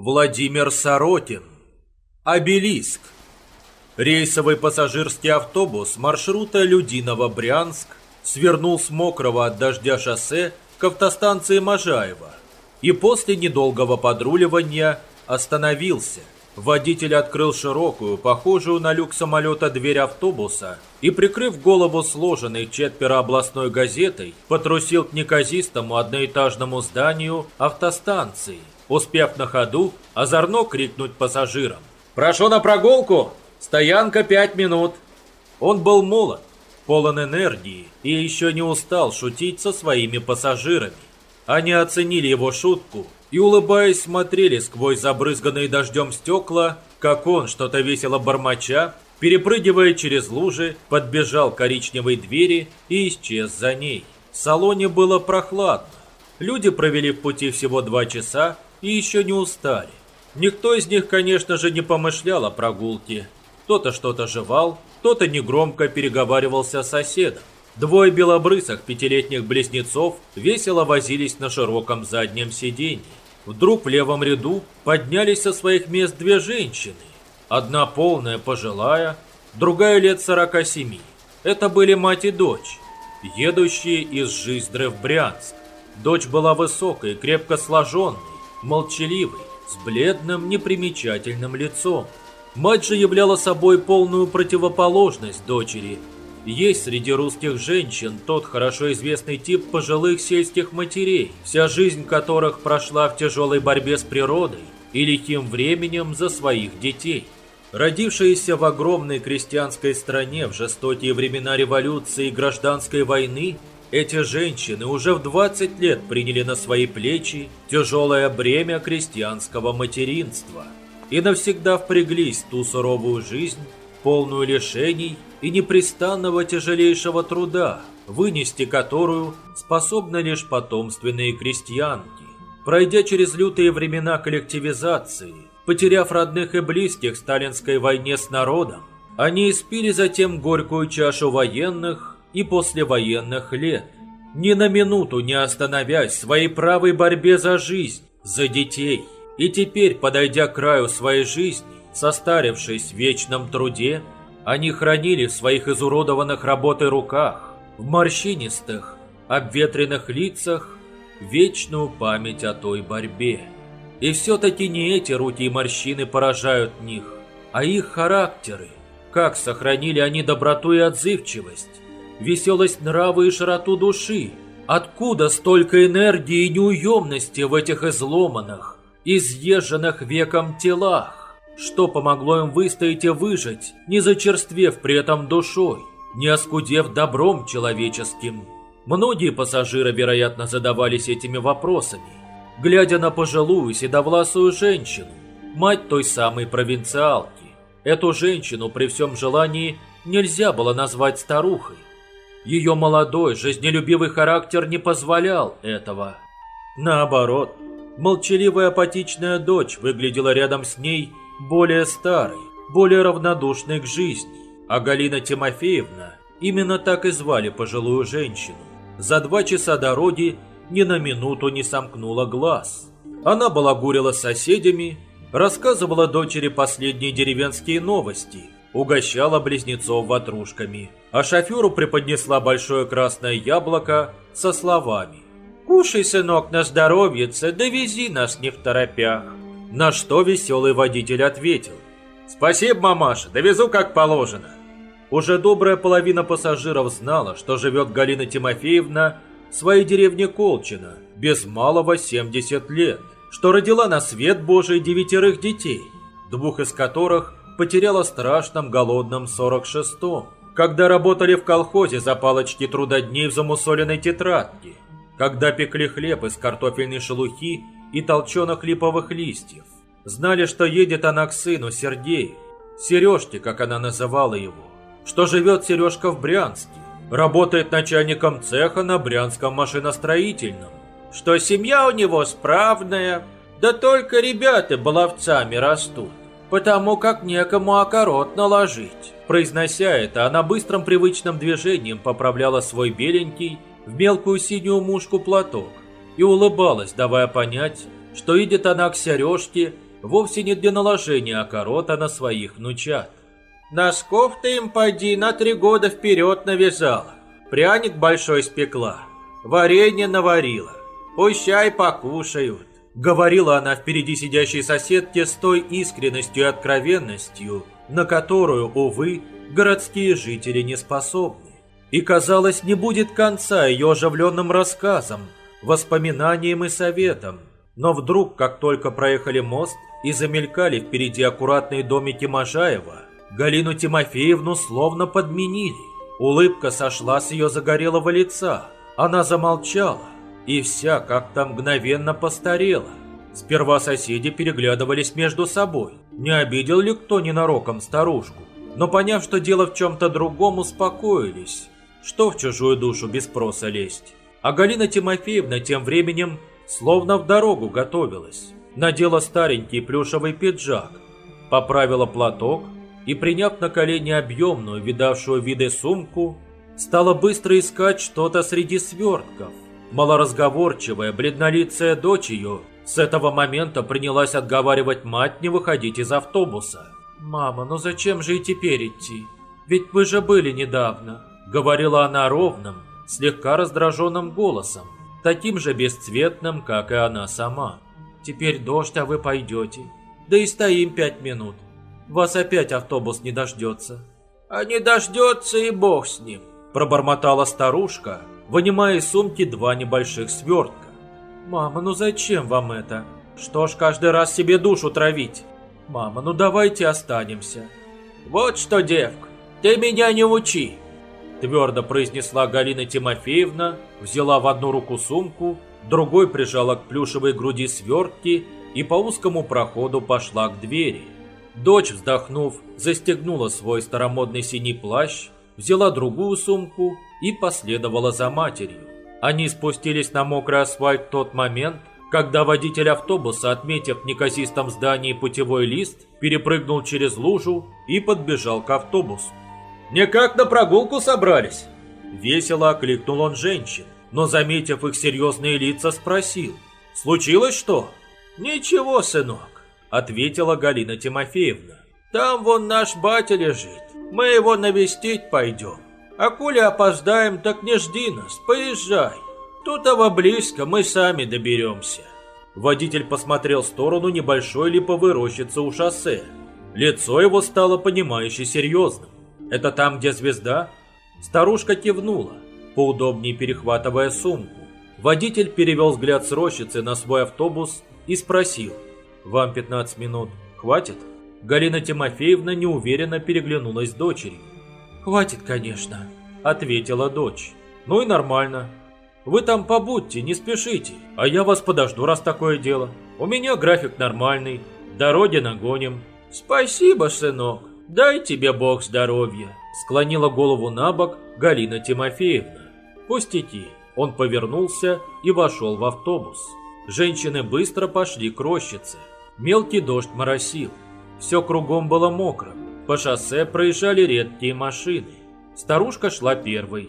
Владимир Сорокин. Обелиск. Рейсовый пассажирский автобус маршрута Людиново-Брянск свернул с мокрого от дождя шоссе к автостанции Можаева и после недолгого подруливания остановился. Водитель открыл широкую, похожую на люк самолета дверь автобуса и, прикрыв голову сложенной четверо областной газетой, потрусил к неказистому одноэтажному зданию автостанции, успев на ходу озорно крикнуть пассажирам. «Прошу на прогулку! Стоянка пять минут!» Он был молод, полон энергии и еще не устал шутить со своими пассажирами. Они оценили его шутку и, улыбаясь, смотрели сквозь забрызганные дождем стекла, как он, что-то весело бормоча, перепрыгивая через лужи, подбежал к коричневой двери и исчез за ней. В салоне было прохладно. Люди провели в пути всего два часа и еще не устали. Никто из них, конечно же, не помышлял о прогулке. Кто-то что-то жевал, кто-то негромко переговаривался с соседом. Двое белобрысых пятилетних близнецов весело возились на широком заднем сиденье. Вдруг в левом ряду поднялись со своих мест две женщины. Одна полная, пожилая, другая лет 47. Это были мать и дочь, едущие из Жиздры в Брянск. Дочь была высокой, крепко сложенной, молчаливой, с бледным, непримечательным лицом. Мать же являла собой полную противоположность дочери. Есть среди русских женщин тот хорошо известный тип пожилых сельских матерей, вся жизнь которых прошла в тяжелой борьбе с природой и лихим временем за своих детей. Родившиеся в огромной крестьянской стране в жестокие времена революции и гражданской войны, эти женщины уже в 20 лет приняли на свои плечи тяжелое бремя крестьянского материнства и навсегда впряглись в ту суровую жизнь, полную лишений и непрестанного тяжелейшего труда, вынести которую способны лишь потомственные крестьянки. Пройдя через лютые времена коллективизации, потеряв родных и близких в сталинской войне с народом, они испили затем горькую чашу военных и послевоенных лет, ни на минуту не остановясь в своей правой борьбе за жизнь, за детей. И теперь, подойдя к краю своей жизни, состарившись в вечном труде, они хранили в своих изуродованных работой руках, в морщинистых, обветренных лицах вечную память о той борьбе. И все-таки не эти руки и морщины поражают них, а их характеры. Как сохранили они доброту и отзывчивость, веселость нрава и широту души. Откуда столько энергии и неуемности в этих изломанных, изъезженных веком телах? Что помогло им выстоять и выжить, не зачерствев при этом душой, не оскудев добром человеческим? Многие пассажиры, вероятно, задавались этими вопросами, глядя на пожилую седовласую женщину, мать той самой провинциалки. Эту женщину при всем желании нельзя было назвать старухой. Ее молодой, жизнелюбивый характер не позволял этого. Наоборот, молчаливая апатичная дочь выглядела рядом с ней более старой, более равнодушной к жизни. А Галина Тимофеевна, именно так и звали пожилую женщину, за два часа дороги ни на минуту не сомкнула глаз. Она балагурила с соседями, рассказывала дочери последние деревенские новости – угощала близнецов ватрушками, а шоферу преподнесла большое красное яблоко со словами «Кушай, сынок, на здоровьице, довези нас не в торопях». На что веселый водитель ответил «Спасибо, мамаша, довезу как положено». Уже добрая половина пассажиров знала, что живет Галина Тимофеевна в своей деревне Колчино, без малого 70 лет, что родила на свет Божий девятерых детей, двух из которых потеряла страшном голодном 46-м, когда работали в колхозе за палочки трудодней в замусоленной тетрадке, когда пекли хлеб из картофельной шелухи и толченых липовых листьев. Знали, что едет она к сыну Сергею, Сережке, как она называла его, что живет Сережка в Брянске, работает начальником цеха на Брянском машиностроительном, что семья у него справная, да только ребята баловцами растут потому как некому окорот наложить». Произнося это, она быстрым привычным движением поправляла свой беленький в мелкую синюю мушку платок и улыбалась, давая понять, что идет она к сережке вовсе не для наложения окорота на своих внучат. Носков ты им поди на три года вперед навязала. Пряник большой спекла, варенье наварила. Пусть чай покушают. Говорила она впереди сидящей соседке с той искренностью и откровенностью, на которую, увы, городские жители не способны. И, казалось, не будет конца ее оживленным рассказам, воспоминаниям и советам. Но вдруг, как только проехали мост и замелькали впереди аккуратные домики Можаева, Галину Тимофеевну словно подменили. Улыбка сошла с ее загорелого лица. Она замолчала, и вся как-то мгновенно постарела. Сперва соседи переглядывались между собой. Не обидел ли кто ненароком старушку? Но поняв, что дело в чем-то другом, успокоились. Что в чужую душу без спроса лезть? А Галина Тимофеевна тем временем словно в дорогу готовилась. Надела старенький плюшевый пиджак, поправила платок и, приняв на колени объемную, видавшую виды сумку, стала быстро искать что-то среди свертков. Малоразговорчивая, бледнолицая дочь ее с этого момента принялась отговаривать мать не выходить из автобуса. «Мама, ну зачем же и теперь идти? Ведь вы же были недавно», — говорила она ровным, слегка раздраженным голосом, таким же бесцветным, как и она сама. «Теперь дождь, а вы пойдете. Да и стоим пять минут. Вас опять автобус не дождется». «А не дождется и бог с ним», – пробормотала старушка, вынимая из сумки два небольших свертка. «Мама, ну зачем вам это? Что ж каждый раз себе душу травить? Мама, ну давайте останемся». «Вот что, девка, ты меня не учи!» Твердо произнесла Галина Тимофеевна, взяла в одну руку сумку, другой прижала к плюшевой груди свертки и по узкому проходу пошла к двери. Дочь, вздохнув, застегнула свой старомодный синий плащ, взяла другую сумку и последовала за матерью. Они спустились на мокрый асфальт в тот момент, когда водитель автобуса, отметив в неказистом здании путевой лист, перепрыгнул через лужу и подбежал к автобусу. «Никак на прогулку собрались?» Весело окликнул он женщин, но, заметив их серьезные лица, спросил. «Случилось что?» «Ничего, сынок», — ответила Галина Тимофеевна. «Там вон наш батя лежит. Мы его навестить пойдем. А коли опоздаем, так не жди нас, поезжай. Тут его близко, мы сами доберемся». Водитель посмотрел в сторону небольшой липовой рощицы у шоссе. Лицо его стало понимающе серьезным. «Это там, где звезда?» Старушка кивнула, поудобнее перехватывая сумку. Водитель перевел взгляд с рощицы на свой автобус и спросил. «Вам 15 минут хватит?» Галина Тимофеевна неуверенно переглянулась с дочерью. «Хватит, конечно», — ответила дочь. «Ну и нормально. Вы там побудьте, не спешите, а я вас подожду, раз такое дело. У меня график нормальный, дороги нагоним». «Спасибо, сынок, дай тебе бог здоровья», — склонила голову на бок Галина Тимофеевна. «Пустяки». Он повернулся и вошел в автобус. Женщины быстро пошли к рощице. Мелкий дождь моросил. Все кругом было мокро. По шоссе проезжали редкие машины. Старушка шла первой.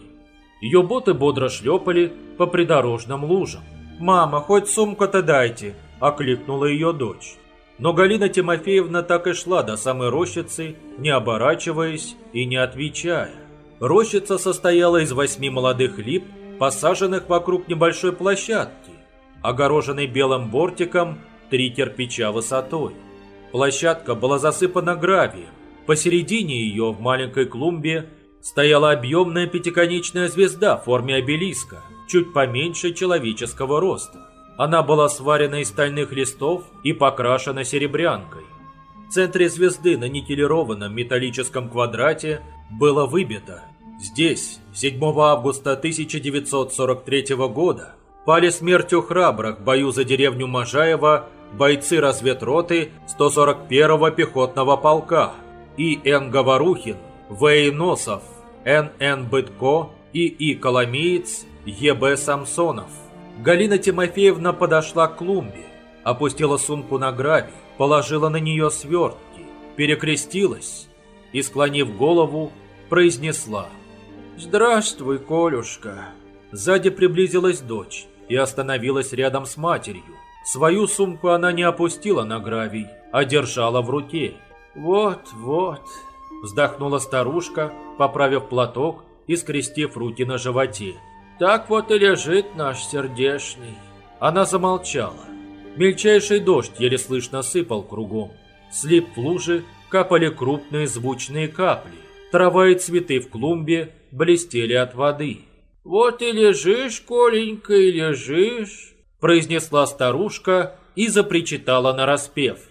Ее боты бодро шлепали по придорожным лужам. «Мама, хоть сумку-то дайте!» – окликнула ее дочь. Но Галина Тимофеевна так и шла до самой рощицы, не оборачиваясь и не отвечая. Рощица состояла из восьми молодых лип, посаженных вокруг небольшой площадки, огороженной белым бортиком три кирпича высотой. Площадка была засыпана гравием. Посередине ее, в маленькой клумбе, стояла объемная пятиконечная звезда в форме обелиска, чуть поменьше человеческого роста. Она была сварена из стальных листов и покрашена серебрянкой. В центре звезды на никелированном металлическом квадрате было выбито «Здесь, 7 августа 1943 года, пали смертью храбрых в бою за деревню Можаева бойцы разведроты 141-го пехотного полка И. Н. Говорухин, В. Носов, Н. Н. Бытко и И. Коломиец, Е. Б. Самсонов. Галина Тимофеевна подошла к клумбе, опустила сумку на гравий, положила на нее свертки, перекрестилась и, склонив голову, произнесла «Здравствуй, Колюшка». Сзади приблизилась дочь и остановилась рядом с матерью. Свою сумку она не опустила на гравий, а держала в руке. «Вот, вот», – вздохнула старушка, поправив платок и скрестив руки на животе. «Так вот и лежит наш сердешный». Она замолчала. Мельчайший дождь еле слышно сыпал кругом. Слип в луже, капали крупные звучные капли. Трава и цветы в клумбе блестели от воды. «Вот и лежишь, Коленька, и лежишь», – произнесла старушка и запричитала нараспев.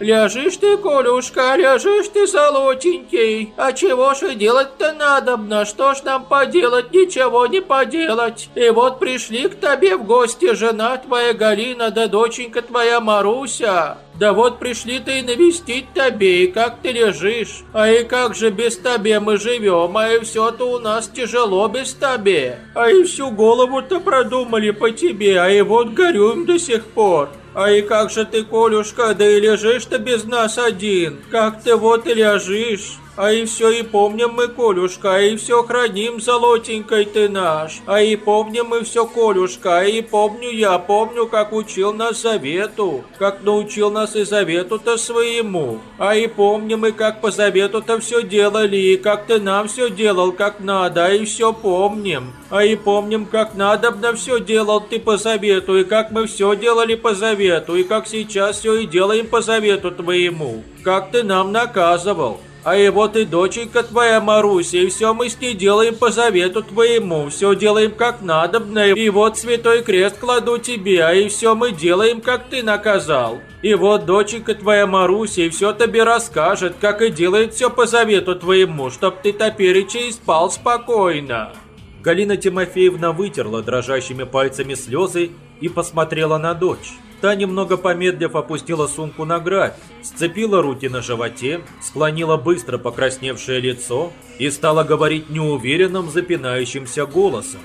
«Ляжешь ты, Колюшка, ляжешь ты, золотенький, а чего же делать-то надобно, что ж нам поделать, ничего не поделать. И вот пришли к тебе в гости жена твоя Галина да доченька твоя Маруся. Да вот пришли ты и навестить тебе, и как ты лежишь, а и как же без тебе мы живем, а и все-то у нас тяжело без тебе. А и всю голову-то продумали по тебе, а и вот горюем до сих пор. А и как же ты, Колюшка, да и лежишь-то без нас один? Как ты вот и лежишь? А и все и помним мы, Колюшка, и все храним, золотенькой ты наш. А и помним мы все, Колюшка, и помню я, помню, как учил нас завету, как научил нас и завету-то своему. А и помним мы, как по завету-то все делали, и как ты нам все делал, как надо, и все помним. А и помним, как надобно все делал ты по завету, и как мы все делали по завету, и как сейчас все и делаем по завету твоему, как ты нам наказывал. А и вот и доченька твоя Маруся, и все мы с ней делаем по завету твоему, все делаем как надобно, и вот святой крест кладу тебе, а и все мы делаем, как ты наказал. И вот доченька твоя Маруся и все тебе расскажет, как и делает все по завету твоему, чтоб ты топереча и спал спокойно». Галина Тимофеевна вытерла дрожащими пальцами слезы и посмотрела на дочь. Та, немного помедлив, опустила сумку на грабь, сцепила руки на животе, склонила быстро покрасневшее лицо и стала говорить неуверенным, запинающимся голосом.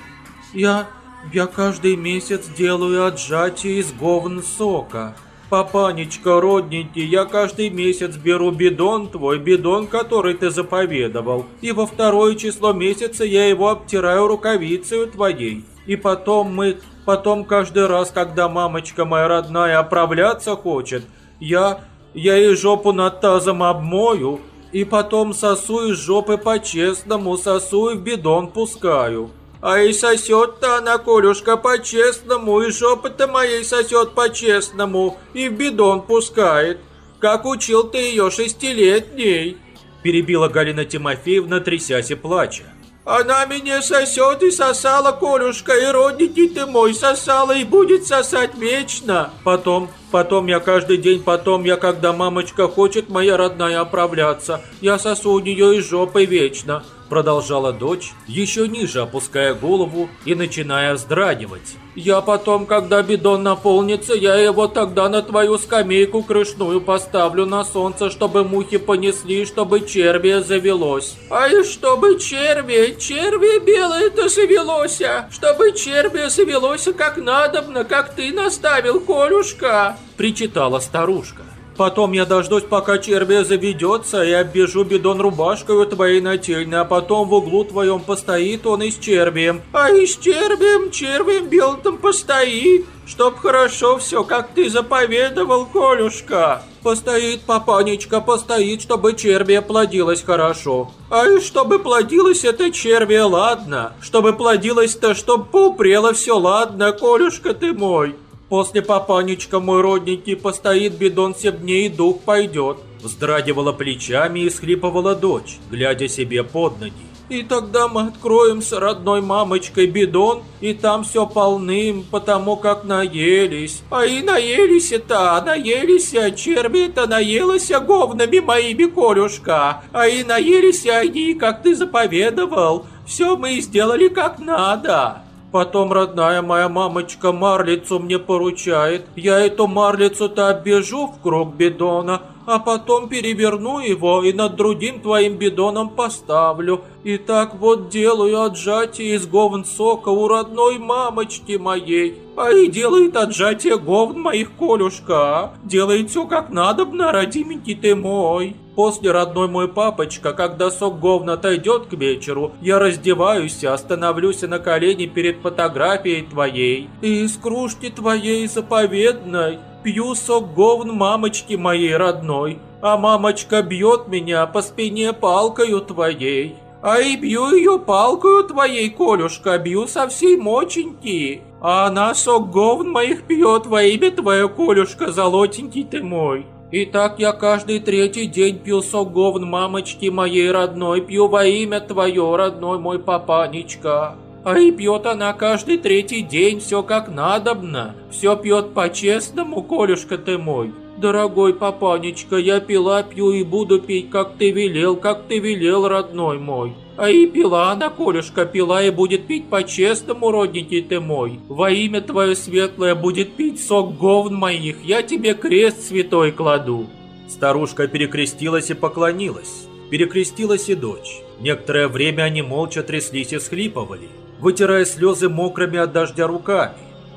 «Я... я каждый месяц делаю отжатие из говн сока. Папанечка, родненький, я каждый месяц беру бидон твой, бидон, который ты заповедовал, и во второе число месяца я его обтираю рукавицей твоей. И потом мы Потом каждый раз, когда мамочка моя родная оправляться хочет, я, я ей жопу над тазом обмою, и потом сосу из жопы по-честному, сосу и в бидон пускаю. А и сосет-то она, Колюшка, по-честному, и жопы-то моей сосет по-честному, и в бидон пускает. Как учил ты ее шестилетней?» Перебила Галина Тимофеевна, трясясь и плача. Она меня сосет и сосала, Колюшка, и родненький ты мой сосала и будет сосать вечно. Потом, потом я каждый день, потом я, когда мамочка хочет моя родная оправляться, я сосу у нее из жопы вечно. Продолжала дочь, еще ниже опуская голову и начиная вздрагивать. «Я потом, когда бидон наполнится, я его тогда на твою скамейку крышную поставлю на солнце, чтобы мухи понесли, чтобы червя завелось». «А и чтобы червя, червя белое-то завелось, чтобы червя завелось как надобно, как ты наставил, Колюшка», причитала старушка. Потом я дождусь, пока червя заведется, и оббежу бидон рубашкой твоей нательной, а потом в углу твоем постоит он и с червем. А и с червем, червем белым постоит, чтоб хорошо все, как ты заповедовал, Колюшка. Постоит, папанечка, постоит, чтобы червя плодилось хорошо. А и чтобы плодилось это червя, ладно. Чтобы плодилось-то, чтоб поупрело все, ладно, Колюшка ты мой. После папанечка мой родненький постоит бидон семь дней и дух пойдет. Вздрагивала плечами и схлипывала дочь, глядя себе под ноги. И тогда мы откроем с родной мамочкой бидон, и там все полным, потому как наелись. А и наелись-то, наелись, а черви-то наелась говнами моими, Колюшка. А и наелись они, как ты заповедовал. Все мы сделали как надо. Потом родная моя мамочка марлицу мне поручает. Я эту марлицу-то оббежу в круг бидона, а потом переверну его и над другим твоим бидоном поставлю. И так вот делаю отжатие из говн сока у родной мамочки моей. А и делает отжатие говн моих, Колюшка. Делает все как надобно, родименький ты мой. После родной мой папочка, когда сок говна отойдет к вечеру, я раздеваюсь, остановлюсь на колени перед фотографией твоей. И из кружки твоей заповедной пью сок говн мамочки моей родной. А мамочка бьет меня по спине палкою твоей. А и бью ее палкою твоей, Колюшка, бью со всей моченьки. А она сок говн моих пьет во имя твое, Колюшка, золотенький ты мой. И так я каждый третий день пью сок говн мамочки моей родной, пью во имя твое, родной мой папанечка. А и пьет она каждый третий день все как надобно, все пьет по-честному, Колюшка ты мой. Дорогой папанечка, я пила, пью и буду пить, как ты велел, как ты велел, родной мой. А и пила она, Колюшка, пила и будет пить по-честному, родненький ты мой. Во имя твое светлое будет пить сок говн моих, я тебе крест святой кладу. Старушка перекрестилась и поклонилась. Перекрестилась и дочь. Некоторое время они молча тряслись и схлипывали, вытирая слезы мокрыми от дождя руками.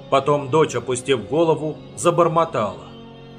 Потом дочь, опустив голову, забормотала.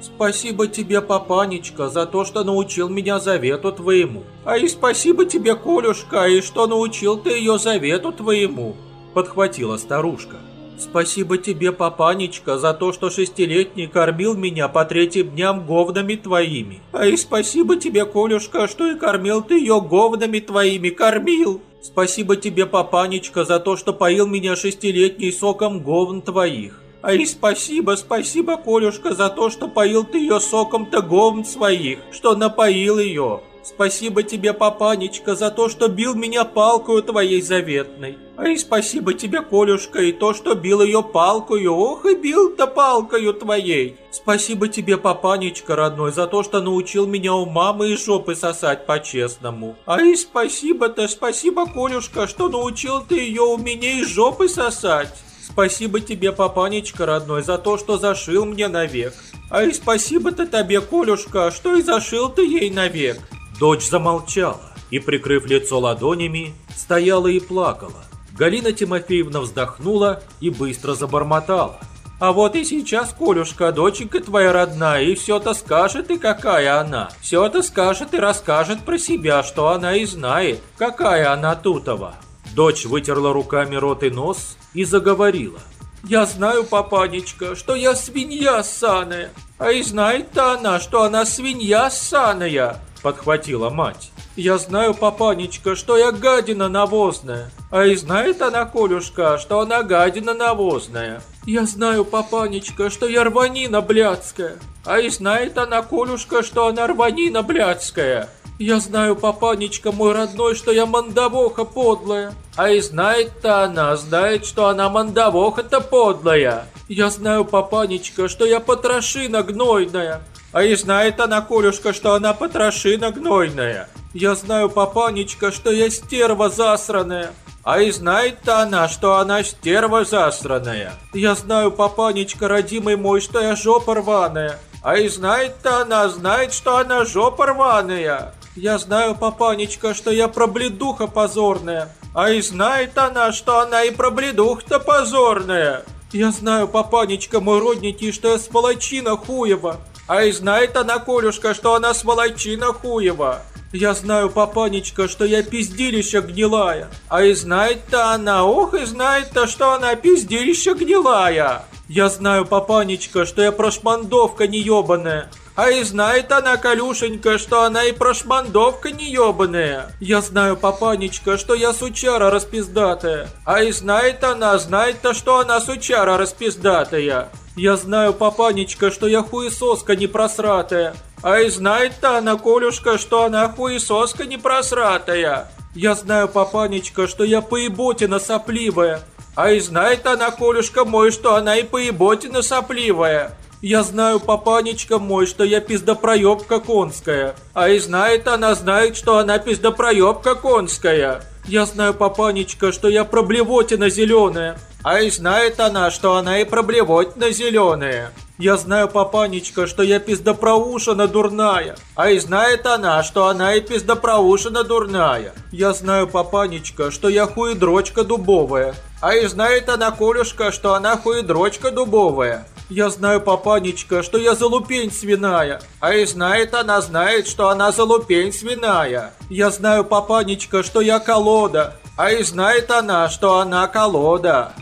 Спасибо тебе, папанечка, за то, что научил меня завету твоему. А и спасибо тебе, Колюшка, и что научил ты ее завету твоему. Подхватила старушка. Спасибо тебе, папанечка, за то, что шестилетний кормил меня по третьим дням говнами твоими. А и спасибо тебе, Колюшка, что и кормил ты ее говнами твоими, кормил. Спасибо тебе, папанечка, за то, что поил меня шестилетний соком говн твоих. А и спасибо, спасибо, Колюшка, за то, что поил ты ее соком-то говн своих, что напоил ее. Спасибо тебе, папанечка, за то, что бил меня палкою твоей заветной. А и спасибо тебе, Колюшка, и то, что бил ее палкою. Ох, и бил-то палкою твоей. Спасибо тебе, папанечка родной, за то, что научил меня у мамы и жопы сосать по-честному. А и спасибо-то, спасибо, Колюшка, что научил ты ее у меня и жопы сосать. Спасибо тебе, папанечка родной, за то, что зашил мне навек. А и спасибо-то тебе, Колюшка, что и зашил ты ей навек. Дочь замолчала и, прикрыв лицо ладонями, стояла и плакала. Галина Тимофеевна вздохнула и быстро забормотала. А вот и сейчас, Колюшка, доченька твоя родная, и все-то скажет, и какая она. Все-то скажет и расскажет про себя, что она и знает, какая она тутова. Дочь вытерла руками рот и нос и заговорила. «Я знаю, папанечка, что я свинья ссаная, а и знает-то она, что она свинья ссаная», — подхватила мать. «Я знаю, папанечка, что я гадина навозная, а и знает она, Колюшка, что она гадина навозная. Я знаю, папанечка, что я рванина блядская, а и знает она, Колюшка, что она рванина блядская». Я знаю, папанечка мой родной, что я мандавоха подлая. А и знает-то она, знает, что она мандавоха-то подлая. Я знаю, папанечка, что я потрошина гнойная. А и знает она, Колюшка, что она потрошина гнойная. Я знаю, папанечка, что я стерва засраная. А и знает-то она, что она стерва засраная. Я знаю, папанечка, родимый мой, что я жопа рваная. А и знает-то она, знает, что она жопа рваная. Я знаю, папанечка, что я пробледуха позорная. А и знает она, что она и пробледуха-то позорная. Я знаю, папанечка, мой родненький, что я сволочина хуева. А и знает она, Колюшка, что она сволочина хуева. Я знаю, папанечка, что я пиздилища гнилая. А и знает-то она, ох, и знает-то, что она пиздилища гнилая. Я знаю, папанечка, что я прошмандовка неебаная. А и знает она, Калюшенька, что она и прошмандовка неебаная. Я знаю, папанечка, что я сучара распиздатая. А и знает она, знает-то, что она сучара распиздатая. Я знаю, папанечка, что я хуесоска не просратая. А и знает-то она, Колюшка, что она хуесоска не просратая. Я знаю, папанечка, что я поеботина сопливая. А и знает она, Колюшка мой, что она и поеботина сопливая. Я знаю, папанечка мой, что я пиздопроебка конская. А и знает она, знает, что она пиздопроебка конская. Я знаю, папанечка, что я проблевотина зеленая. А и знает она, что она и проблевотина зеленая. Я знаю, папанечка, что я пиздопроушина дурная. А и знает она, что она и пиздопроушина дурная. Я знаю, папанечка, что я хуедрочка дубовая. А и знает она, Колюшка, что она хуедрочка дубовая. Я знаю, папанечка, что я залупень свиная. А и знает она, знает, что она залупень свиная. Я знаю, папанечка, что я колода. А и знает она, что она колода.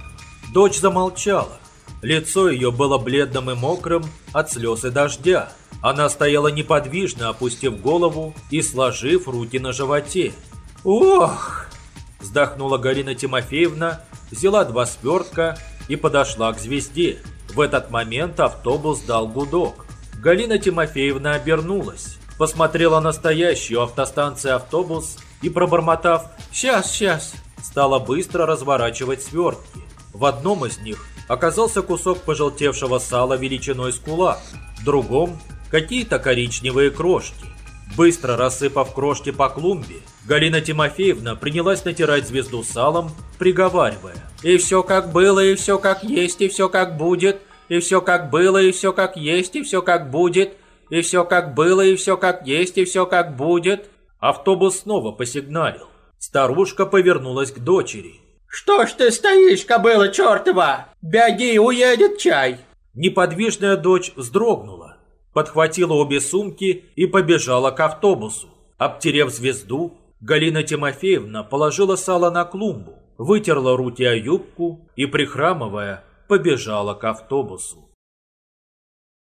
Дочь замолчала. Лицо ее было бледным и мокрым от слез и дождя. Она стояла неподвижно, опустив голову и сложив руки на животе. «Ох!» – вздохнула Галина Тимофеевна, взяла два свертка и подошла к звезде. В этот момент автобус дал гудок. Галина Тимофеевна обернулась, посмотрела на стоящую автостанции автобус и, пробормотав «Сейчас, сейчас!», стала быстро разворачивать свертки. В одном из них оказался кусок пожелтевшего сала величиной с кулак, в другом – какие-то коричневые крошки. Быстро рассыпав крошки по клумбе, Галина Тимофеевна принялась натирать звезду салом, приговаривая. «И все как было, и все как есть, и все как будет, и все как было, и все как есть, и все как будет, и все как было, и все как есть, и все как будет». Автобус снова посигналил. Старушка повернулась к дочери. «Что ж ты стоишь, кобыла чертова? Беги, уедет чай!» Неподвижная дочь вздрогнула, подхватила обе сумки и побежала к автобусу. Обтерев звезду, Галина Тимофеевна положила сало на клумбу, вытерла руки о юбку и, прихрамывая, побежала к автобусу.